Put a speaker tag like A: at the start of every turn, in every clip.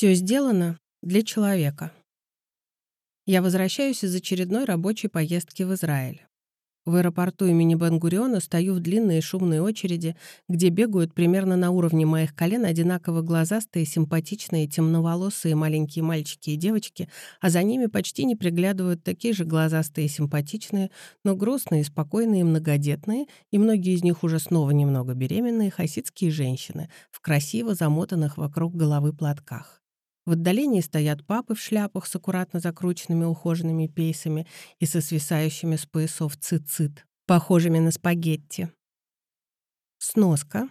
A: Все сделано для человека. Я возвращаюсь из очередной рабочей поездки в Израиль. В аэропорту имени Бен-Гуриона стою в длинной и шумной очереди, где бегают примерно на уровне моих колен одинаково глазастые, симпатичные, темноволосые маленькие мальчики и девочки, а за ними почти не приглядывают такие же глазастые симпатичные, но грустные, спокойные, многодетные, и многие из них уже снова немного беременные, хасидские женщины в красиво замотанных вокруг головы платках. В отдалении стоят папы в шляпах с аккуратно закрученными ухоженными пейсами и со свисающими с поясов цицит, похожими на спагетти. Сноска.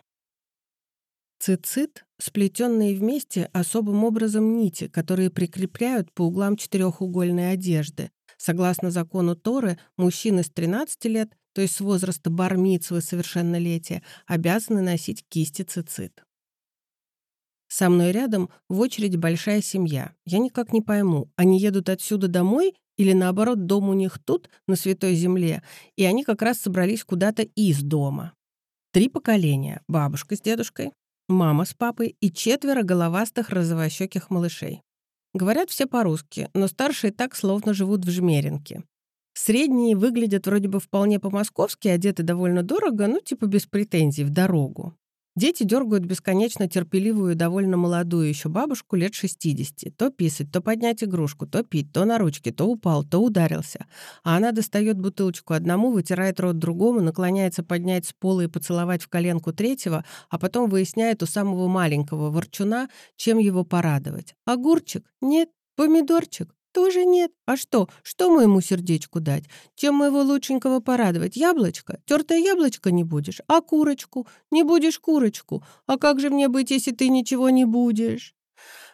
A: Цицит — сплетенные вместе особым образом нити, которые прикрепляют по углам четырехугольной одежды. Согласно закону Торы, мужчины с 13 лет, то есть с возраста бармицвы совершеннолетия, обязаны носить кисти цицит. Со мной рядом в очередь большая семья. Я никак не пойму, они едут отсюда домой или наоборот дом у них тут, на Святой Земле, и они как раз собрались куда-то из дома. Три поколения — бабушка с дедушкой, мама с папой и четверо головастых розовощеких малышей. Говорят все по-русски, но старшие так словно живут в Жмеринке. Средние выглядят вроде бы вполне по-московски, одеты довольно дорого, ну типа без претензий, в дорогу. Дети дергают бесконечно терпеливую и довольно молодую еще бабушку лет 60. То писать, то поднять игрушку, то пить, то на ручке, то упал, то ударился. А она достает бутылочку одному, вытирает рот другому, наклоняется поднять с пола и поцеловать в коленку третьего, а потом выясняет у самого маленького ворчуна, чем его порадовать. Огурчик? Нет. Помидорчик? Тоже нет. А что? Что моему сердечку дать? Чем моего лучшенького порадовать? Яблочко? Тертое яблочко не будешь? А курочку? Не будешь курочку? А как же мне быть, если ты ничего не будешь?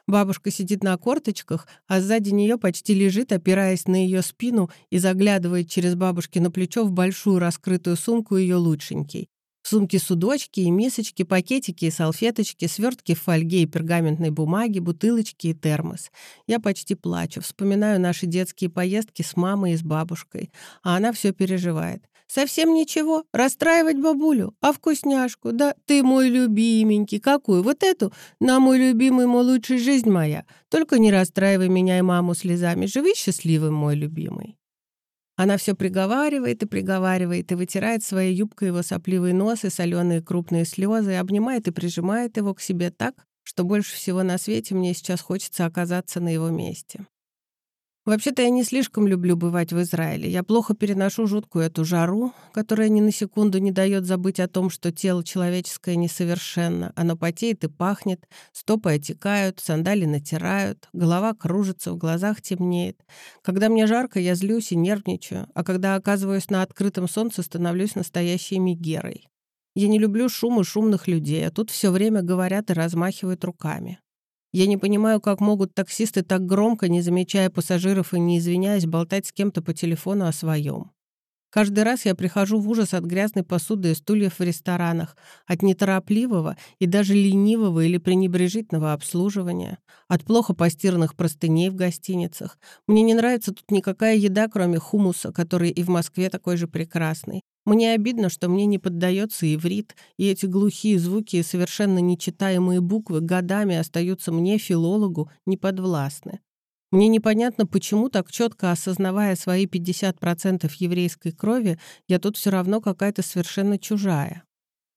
A: Бабушка сидит на корточках, а сзади нее почти лежит, опираясь на ее спину и заглядывает через бабушкино плечо в большую раскрытую сумку ее лучшенький. Сумки судочки и мисочки, пакетики и салфеточки, свертки в фольге и пергаментной бумаге, бутылочки и термос. Я почти плачу, вспоминаю наши детские поездки с мамой и с бабушкой, а она все переживает. «Совсем ничего, расстраивать бабулю, а вкусняшку, да, ты мой любименький, какую, вот эту, на мой любимый, мой лучший жизнь моя, только не расстраивай меня и маму слезами, живи счастливым, мой любимый». Она все приговаривает и приговаривает, и вытирает своей юбкой его сопливый нос и соленые крупные слезы, и обнимает и прижимает его к себе так, что больше всего на свете мне сейчас хочется оказаться на его месте. Вообще-то я не слишком люблю бывать в Израиле. Я плохо переношу жуткую эту жару, которая ни на секунду не дает забыть о том, что тело человеческое несовершенно. Оно потеет и пахнет, стопы отекают, сандали натирают, голова кружится, в глазах темнеет. Когда мне жарко, я злюсь и нервничаю, а когда оказываюсь на открытом солнце, становлюсь настоящей мигерой. Я не люблю шум и шумных людей, а тут все время говорят и размахивают руками. Я не понимаю, как могут таксисты так громко, не замечая пассажиров и не извиняясь, болтать с кем-то по телефону о своем. Каждый раз я прихожу в ужас от грязной посуды и стульев в ресторанах, от неторопливого и даже ленивого или пренебрежительного обслуживания, от плохо постиранных простыней в гостиницах. Мне не нравится тут никакая еда, кроме хумуса, который и в Москве такой же прекрасный. Мне обидно, что мне не поддается иврит, и эти глухие звуки и совершенно нечитаемые буквы годами остаются мне, филологу, неподвластны. Мне непонятно, почему, так четко осознавая свои 50% еврейской крови, я тут все равно какая-то совершенно чужая.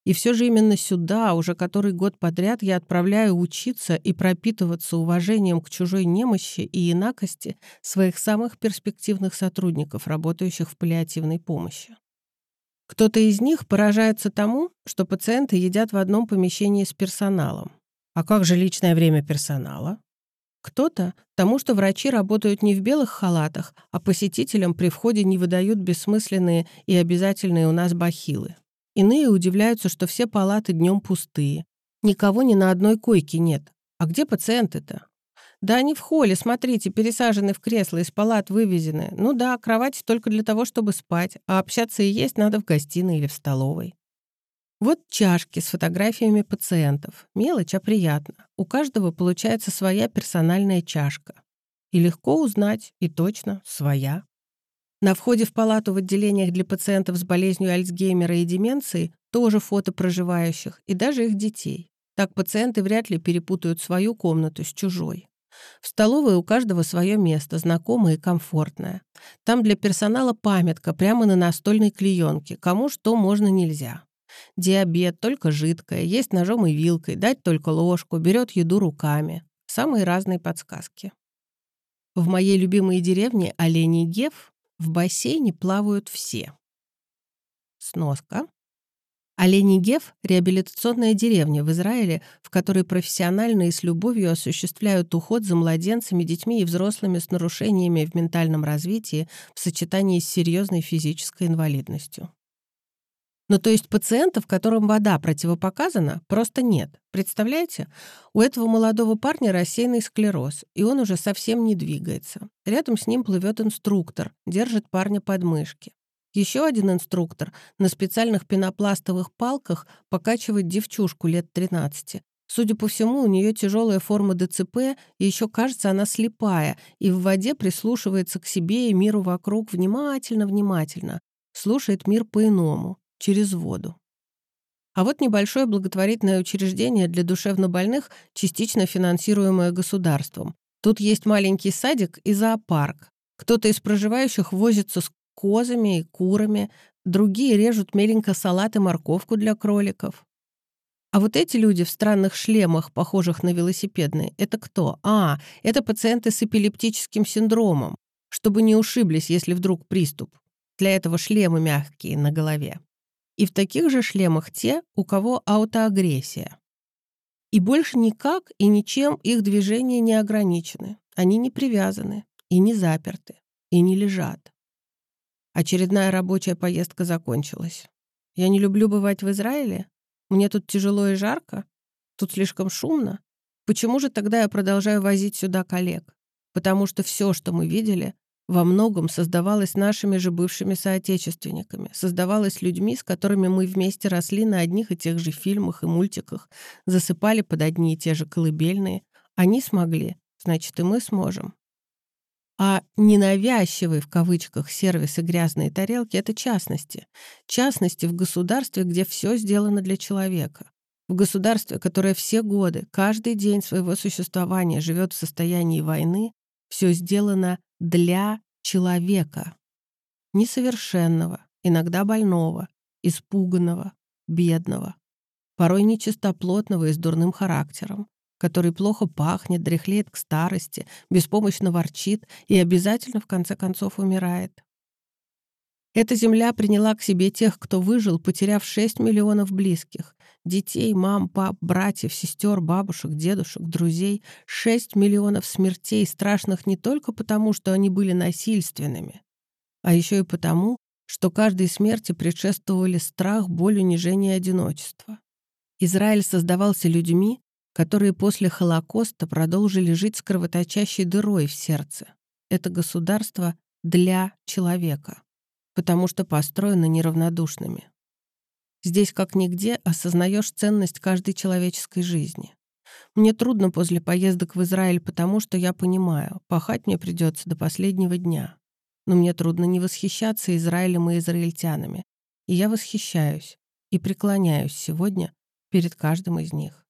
A: И все же именно сюда, уже который год подряд, я отправляю учиться и пропитываться уважением к чужой немощи и инакости своих самых перспективных сотрудников, работающих в паллиативной помощи. Кто-то из них поражается тому, что пациенты едят в одном помещении с персоналом. А как же личное время персонала? Кто-то тому, что врачи работают не в белых халатах, а посетителям при входе не выдают бессмысленные и обязательные у нас бахилы. Иные удивляются, что все палаты днем пустые. Никого ни на одной койке нет. А где пациенты-то? Да они в холле, смотрите, пересажены в кресло, из палат вывезены. Ну да, кровать только для того, чтобы спать, а общаться и есть надо в гостиной или в столовой. Вот чашки с фотографиями пациентов. Мелочь, а приятно. У каждого получается своя персональная чашка. И легко узнать, и точно, своя. На входе в палату в отделениях для пациентов с болезнью Альцгеймера и деменции тоже фото проживающих и даже их детей. Так пациенты вряд ли перепутают свою комнату с чужой. В столовой у каждого свое место, знакомое и комфортное. Там для персонала памятка прямо на настольной клеенке, кому что можно нельзя. Диабет только жидкое, есть ножом и вилкой, дать только ложку, берет еду руками. Самые разные подсказки. В моей любимой деревне Оленей Гев в бассейне плавают все. Сноска. Оленей Гев – реабилитационная деревня в Израиле, в которой профессионально и с любовью осуществляют уход за младенцами, детьми и взрослыми с нарушениями в ментальном развитии в сочетании с серьезной физической инвалидностью. Ну, то есть пациентов, которым вода противопоказана, просто нет. Представляете? У этого молодого парня рассеянный склероз, и он уже совсем не двигается. Рядом с ним плывет инструктор, держит парня под мышки. Еще один инструктор на специальных пенопластовых палках покачивает девчушку лет 13. Судя по всему, у нее тяжелая форма ДЦП, и еще кажется, она слепая, и в воде прислушивается к себе и миру вокруг внимательно-внимательно. Слушает мир по-иному через воду. А вот небольшое благотворительное учреждение для душевнобольных, частично финансируемое государством. Тут есть маленький садик и зоопарк. Кто-то из проживающих возится с козами и курами, другие режут меленько салат и морковку для кроликов. А вот эти люди в странных шлемах, похожих на велосипедные, это кто? А, это пациенты с эпилептическим синдромом, чтобы не ушиблись, если вдруг приступ. Для этого шлемы мягкие на голове и в таких же шлемах те, у кого аутоагрессия. И больше никак и ничем их движения не ограничены. Они не привязаны и не заперты, и не лежат. Очередная рабочая поездка закончилась. Я не люблю бывать в Израиле. Мне тут тяжело и жарко. Тут слишком шумно. Почему же тогда я продолжаю возить сюда коллег? Потому что все, что мы видели, во многом создавалась нашими же бывшими соотечественниками, создавалась людьми, с которыми мы вместе росли на одних и тех же фильмах и мультиках, засыпали под одни и те же колыбельные. Они смогли, значит, и мы сможем. А ненавязчивый в кавычках сервис и грязные тарелки — это частности. Частности в государстве, где все сделано для человека. В государстве, которое все годы, каждый день своего существования живет в состоянии войны, все сделано для человека. Несовершенного, иногда больного, испуганного, бедного, порой нечистоплотного и с дурным характером, который плохо пахнет, дряхлеет к старости, беспомощно ворчит и обязательно в конце концов умирает. Эта земля приняла к себе тех, кто выжил, потеряв 6 миллионов близких, детей, мам, пап, братьев, сестер, бабушек, дедушек, друзей. 6 миллионов смертей, страшных не только потому, что они были насильственными, а еще и потому, что каждой смерти предшествовали страх, боль, унижение и одиночество. Израиль создавался людьми, которые после Холокоста продолжили жить с кровоточащей дырой в сердце. Это государство для человека потому что построены неравнодушными. Здесь, как нигде, осознаешь ценность каждой человеческой жизни. Мне трудно после поездок в Израиль, потому что я понимаю, пахать мне придется до последнего дня. Но мне трудно не восхищаться Израилем и израильтянами. И я восхищаюсь и преклоняюсь сегодня перед каждым из них.